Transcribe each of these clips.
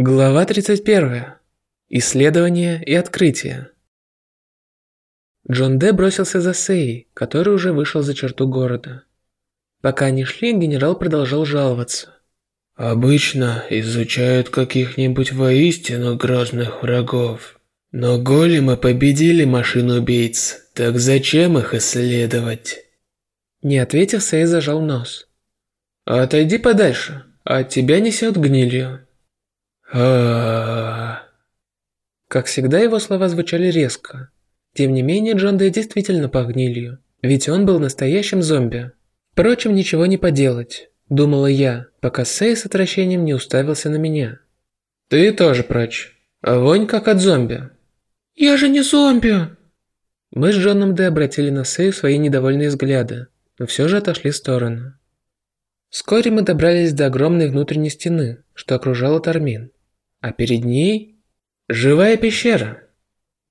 Глава 31. Исследование и открытие. Джон Д. бросился за Сей, который уже вышел за черту города. Пока они шли, генерал продолжал жаловаться. «Обычно изучают каких-нибудь воистину грозных врагов. Но големы победили машин-убийц, так зачем их исследовать?» Не ответив, Сей зажал нос. «Отойди подальше, от тебя несет гнилью» а Как всегда, его слова звучали резко. Тем не менее, Джон Дэй действительно пах гнилью, ведь он был настоящим зомби. Впрочем, ничего не поделать, думала я, пока Сэй с отвращением не уставился на меня. Ты тоже прочь. А вонь как от зомби. Я же не зомби. Мы с Джоном Дэ обратили на Сэю свои недовольные взгляды, но все же отошли в сторону. Вскоре мы добрались до огромной внутренней стены, что окружала Тармин а перед ней живая пещера.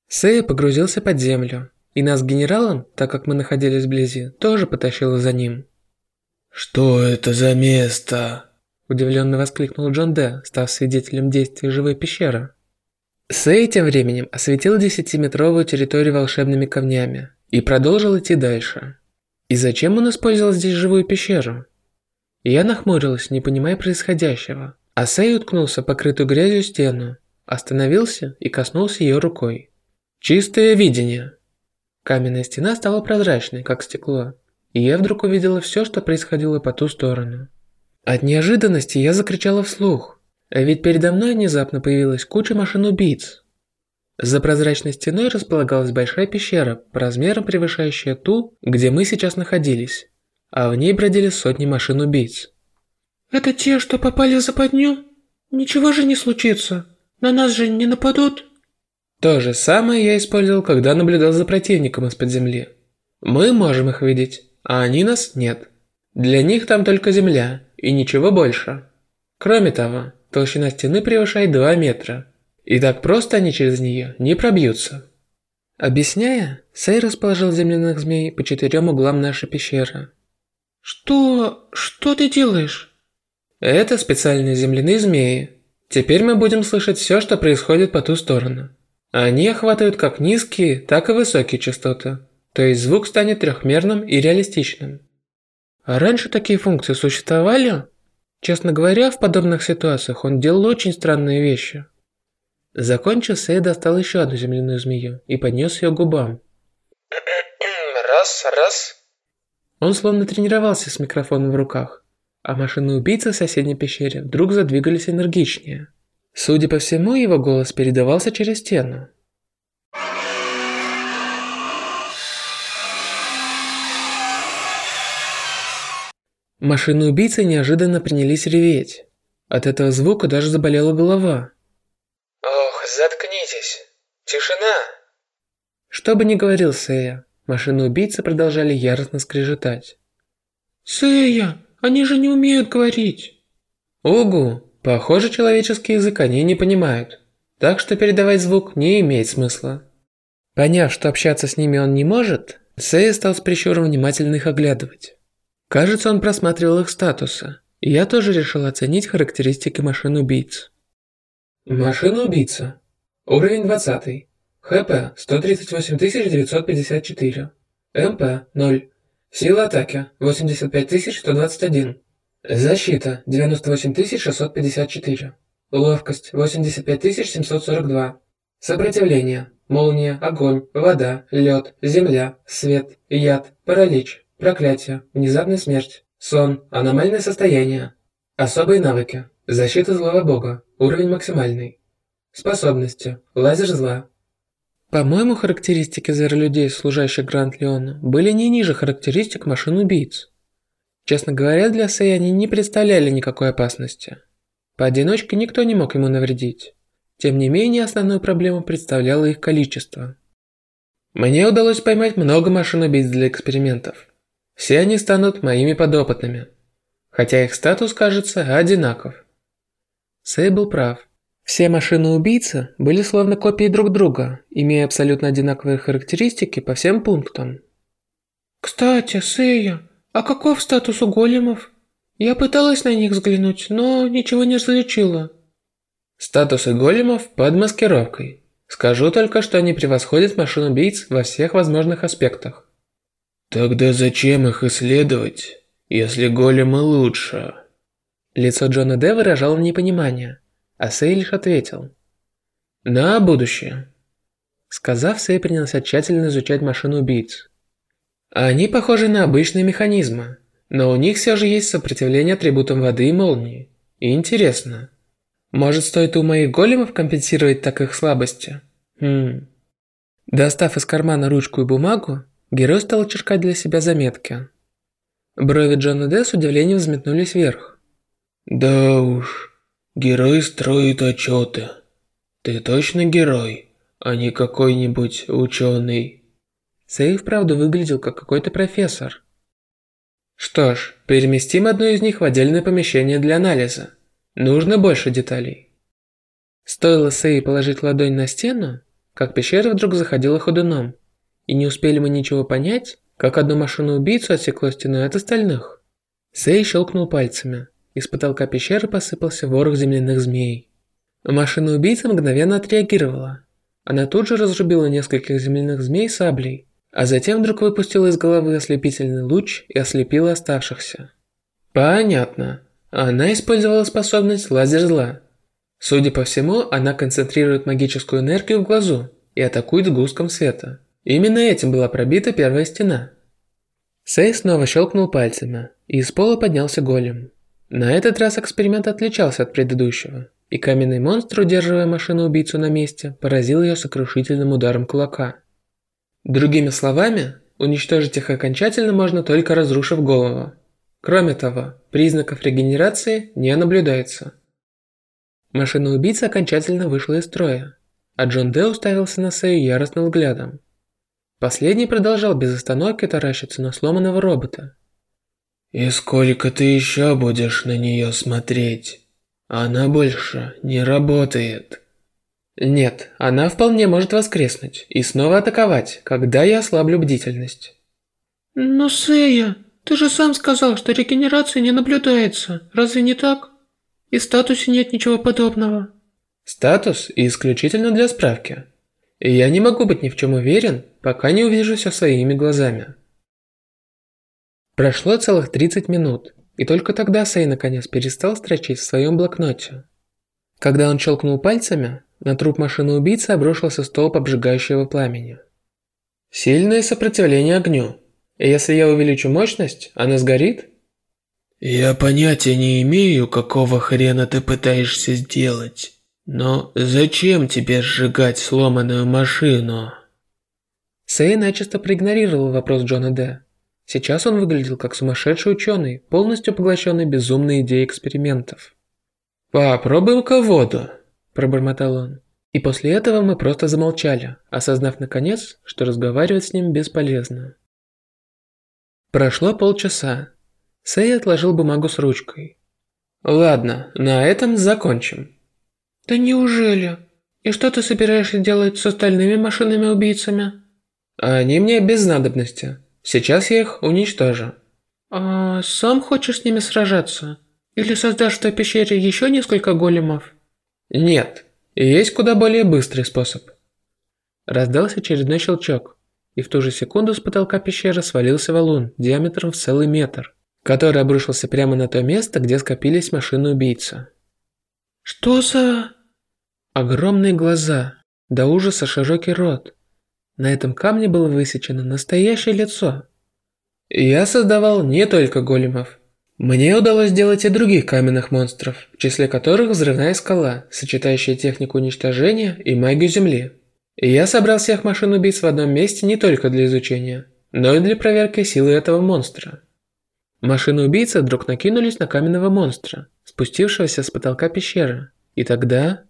Сэй погрузился под землю, и нас с генералом, так как мы находились вблизи, тоже потащило за ним. «Что это за место?» Удивленно воскликнул Джон Д, став свидетелем действий живой пещеры. Сэй тем временем осветил десятиметровую территорию волшебными камнями и продолжил идти дальше. И зачем он использовал здесь живую пещеру? Я нахмурилась, не понимая происходящего. Асей уткнулся покрытую грязью стену, остановился и коснулся ее рукой. Чистое видение. Каменная стена стала прозрачной, как стекло, и я вдруг увидела все, что происходило по ту сторону. От неожиданности я закричала вслух, а ведь передо мной внезапно появилась куча машин-убийц. За прозрачной стеной располагалась большая пещера, по размерам превышающая ту, где мы сейчас находились, а в ней бродили сотни машин-убийц. «Это те, что попали в западню? Ничего же не случится. На нас же не нападут?» То же самое я использовал, когда наблюдал за противником из-под земли. Мы можем их видеть, а они нас нет. Для них там только земля и ничего больше. Кроме того, толщина стены превышает 2 метра. И так просто они через нее не пробьются. Объясняя, Сей расположил земляных змей по четырем углам нашей пещеры. «Что... что ты делаешь?» Это специальные земляные змеи. Теперь мы будем слышать все, что происходит по ту сторону. Они охватывают как низкие, так и высокие частоты. То есть звук станет трехмерным и реалистичным. А раньше такие функции существовали? Честно говоря, в подобных ситуациях он делал очень странные вещи. Закончив, Сэй достал еще одну земляную змею и поднес ее к губам. Раз, раз. Он словно тренировался с микрофоном в руках а машины-убийцы в соседней пещере вдруг задвигались энергичнее. Судя по всему, его голос передавался через стену. Машины-убийцы неожиданно принялись реветь. От этого звука даже заболела голова. Ох, заткнитесь. Тишина. Что бы ни говорил Сэя, машины-убийцы продолжали яростно скрежетать. «Сэя, они же не умеют говорить. Угу, похоже, человеческий язык они не понимают. Так что передавать звук не имеет смысла. Поняв, что общаться с ними он не может, Сэй стал с прищуром внимательно их оглядывать. Кажется, он просматривал их статусы. И я тоже решил оценить характеристики машин-убийц. Машина-убийца. Уровень 20. ХП 138954. МП 0. Сила атаки 85121. Защита 98654. Ловкость 85742. Сопротивление. Молния, огонь, вода, лед, земля, свет, яд, паралич, проклятие, внезапная смерть, сон, аномальное состояние. Особые навыки. Защита злого бога. Уровень максимальный. Способности. Лазер зла. По-моему, характеристики зверолюдей, служащих Гранд Леону, были не ниже характеристик машин-убийц. Честно говоря, для Сэй они не представляли никакой опасности. Поодиночке никто не мог ему навредить. Тем не менее, основную проблему представляло их количество. Мне удалось поймать много машин-убийц для экспериментов. Все они станут моими подопытными. Хотя их статус кажется одинаков. Сэй был прав. Все машины-убийцы были словно копии друг друга, имея абсолютно одинаковые характеристики по всем пунктам. «Кстати, Сэя, а каков статус у големов? Я пыталась на них взглянуть, но ничего не различила». Статусы големов под маскировкой. Скажу только, что они превосходят машин-убийц во всех возможных аспектах. Тогда зачем их исследовать, если големы лучше? Лицо Джона Д выражало непонимание, а Сэй лишь ответил. На будущее. Сказав, Сэй принялся тщательно изучать машину убийц. Они похожи на обычные механизмы, но у них все же есть сопротивление атрибутам воды и молнии. И интересно, может стоит у моих големов компенсировать так их слабости? Хм. Достав из кармана ручку и бумагу, герой стал черкать для себя заметки. Брови Джона Д с удивлением взметнулись вверх. Да уж, герой строит отчеты. Ты точно герой, а не какой-нибудь ученый. Сэй вправду выглядел как какой-то профессор. Что ж, переместим одно из них в отдельное помещение для анализа. Нужно больше деталей. Стоило Сэй положить ладонь на стену, как пещера вдруг заходила ходуном. И не успели мы ничего понять, как одну машину-убийцу отсекло стеной от остальных. Сэй щелкнул пальцами. Из потолка пещеры посыпался ворох земляных змей. Машина-убийца мгновенно отреагировала. Она тут же разрубила нескольких земляных змей саблей, а затем вдруг выпустила из головы ослепительный луч и ослепила оставшихся. Понятно. Она использовала способность лазер зла. Судя по всему, она концентрирует магическую энергию в глазу и атакует сгустком света. Именно этим была пробита первая стена. Сей снова щелкнул пальцами, и из пола поднялся голем. На этот раз эксперимент отличался от предыдущего, и каменный монстр, удерживая машину-убийцу на месте, поразил ее сокрушительным ударом кулака. Другими словами, уничтожить их окончательно можно только разрушив голову. Кроме того, признаков регенерации не наблюдается. Машина-убийца окончательно вышла из строя, а Джон Дэ уставился на Сэю яростным взглядом. Последний продолжал без остановки таращиться на сломанного робота. «И сколько ты еще будешь на нее смотреть? Она больше не работает». Нет, она вполне может воскреснуть и снова атаковать, когда я ослаблю бдительность. Но Сэя, ты же сам сказал, что регенерации не наблюдается, разве не так? И в статусе нет ничего подобного. Статус исключительно для справки. И я не могу быть ни в чем уверен, пока не увижу все своими глазами. Прошло целых 30 минут, и только тогда Сэй наконец перестал строчить в своем блокноте. Когда он щелкнул пальцами, на труп машины-убийцы обрушился столб обжигающего пламени. Сильное сопротивление огню. И если я увеличу мощность, она сгорит? Я понятия не имею, какого хрена ты пытаешься сделать. Но зачем тебе сжигать сломанную машину? Сэй начисто проигнорировал вопрос Джона Д. Сейчас он выглядел как сумасшедший ученый, полностью поглощенный безумной идеей экспериментов. «Попробуем-ка воду», пробормотал он. И после этого мы просто замолчали, осознав наконец, что разговаривать с ним бесполезно. Прошло полчаса. Сэй отложил бумагу с ручкой. Ладно, на этом закончим. Да неужели? И что ты собираешься делать с остальными машинами-убийцами? Они мне без надобности. Сейчас я их уничтожу. А сам хочешь с ними сражаться? Или создашь в той пещере еще несколько големов? Нет, есть куда более быстрый способ. Раздался очередной щелчок, и в ту же секунду с потолка пещеры свалился валун диаметром в целый метр, который обрушился прямо на то место, где скопились машины убийцы. Что за... Огромные глаза, до ужаса широкий рот. На этом камне было высечено настоящее лицо. Я создавал не только големов, мне удалось сделать и других каменных монстров, в числе которых взрывная скала, сочетающая технику уничтожения и магию Земли. И я собрал всех машин-убийц в одном месте не только для изучения, но и для проверки силы этого монстра. Машины-убийцы вдруг накинулись на каменного монстра, спустившегося с потолка пещеры. И тогда...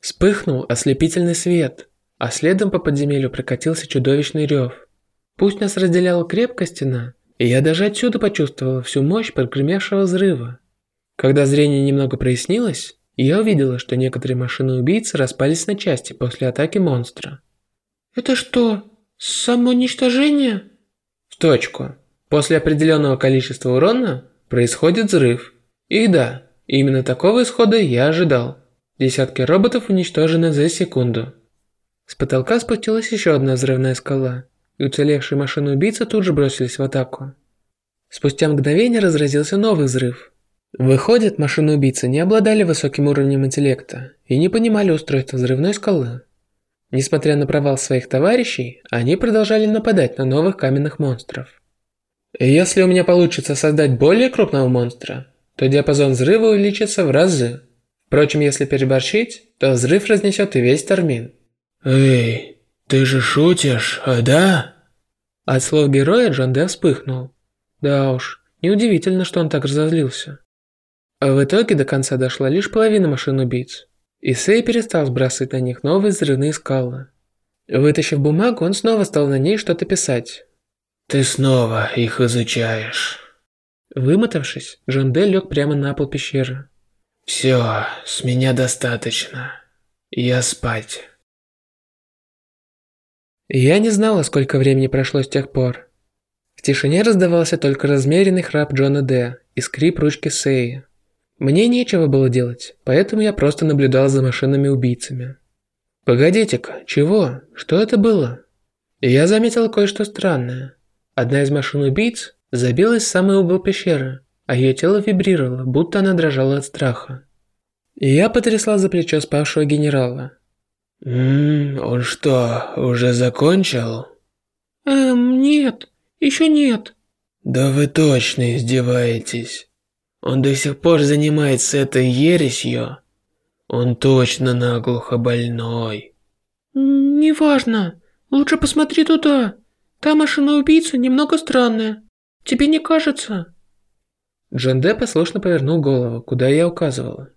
Вспыхнул ослепительный свет, а следом по подземелью прокатился чудовищный рев. Пусть нас разделяла крепкая стена, и я даже отсюда почувствовала всю мощь прогремевшего взрыва. Когда зрение немного прояснилось, я увидела, что некоторые машины-убийцы распались на части после атаки монстра. «Это что, самоуничтожение?» В точку. После определенного количества урона происходит взрыв. И да, именно такого исхода я ожидал. Десятки роботов уничтожены за секунду. С потолка спустилась еще одна взрывная скала, и уцелевшие машины-убийцы тут же бросились в атаку. Спустя мгновение разразился новый взрыв. Выходит, машины-убийцы не обладали высоким уровнем интеллекта и не понимали устройства взрывной скалы. Несмотря на провал своих товарищей, они продолжали нападать на новых каменных монстров. Если у меня получится создать более крупного монстра, то диапазон взрыва увеличится в разы. Впрочем, если переборщить, то взрыв разнесет и весь Тармин. Эй, ты же шутишь, а да? От слов героя Джон Де вспыхнул. Да уж, неудивительно, что он так разозлился. А в итоге до конца дошла лишь половина машин-убийц. И Сэй перестал сбрасывать на них новые взрывные скалы. Вытащив бумагу, он снова стал на ней что-то писать. Ты снова их изучаешь. Вымотавшись, Джон Де лег прямо на пол пещеры. Все, с меня достаточно. Я спать. Я не знала, сколько времени прошло с тех пор. В тишине раздавался только размеренный храп Джона Д. и скрип ручки Сеи. Мне нечего было делать, поэтому я просто наблюдал за машинами-убийцами. Погодите-ка, чего? Что это было? Я заметил кое-что странное. Одна из машин-убийц забилась в самый угол пещеры, а ее тело вибрировало, будто она дрожала от страха. Я потрясла за плечо спавшего генерала. «Ммм, он что, уже закончил?» Эм, нет, еще нет. Да вы точно издеваетесь. Он до сих пор занимается этой ересью. Он точно наглухо больной. Неважно. Лучше посмотри туда. Та машина-убийца немного странная. Тебе не кажется? Джон Де послушно повернул голову, куда я указывала.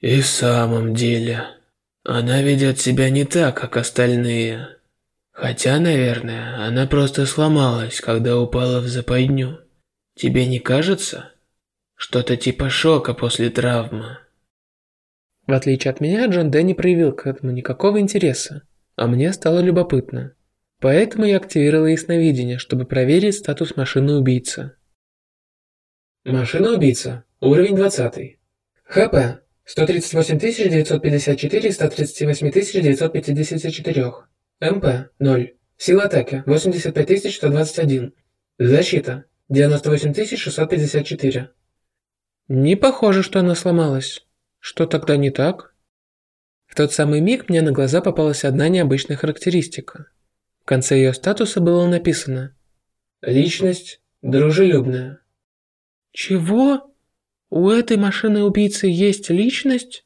И в самом деле, она ведет себя не так, как остальные. Хотя, наверное, она просто сломалась, когда упала в западню. Тебе не кажется? Что-то типа шока после травмы. В отличие от меня, Джон Дэ не проявил к этому никакого интереса, а мне стало любопытно. Поэтому я активировала ясновидение, чтобы проверить статус машины-убийцы. Машина-убийца. Уровень 20. ХП. 138 954 138 954. МП. 0. Сила атаки. 85 121. Защита. 98 654. Не похоже, что она сломалась. Что тогда не так? В тот самый миг мне на глаза попалась одна необычная характеристика. В конце ее статуса было написано «Личность дружелюбная». Чего? У этой машины-убийцы есть личность?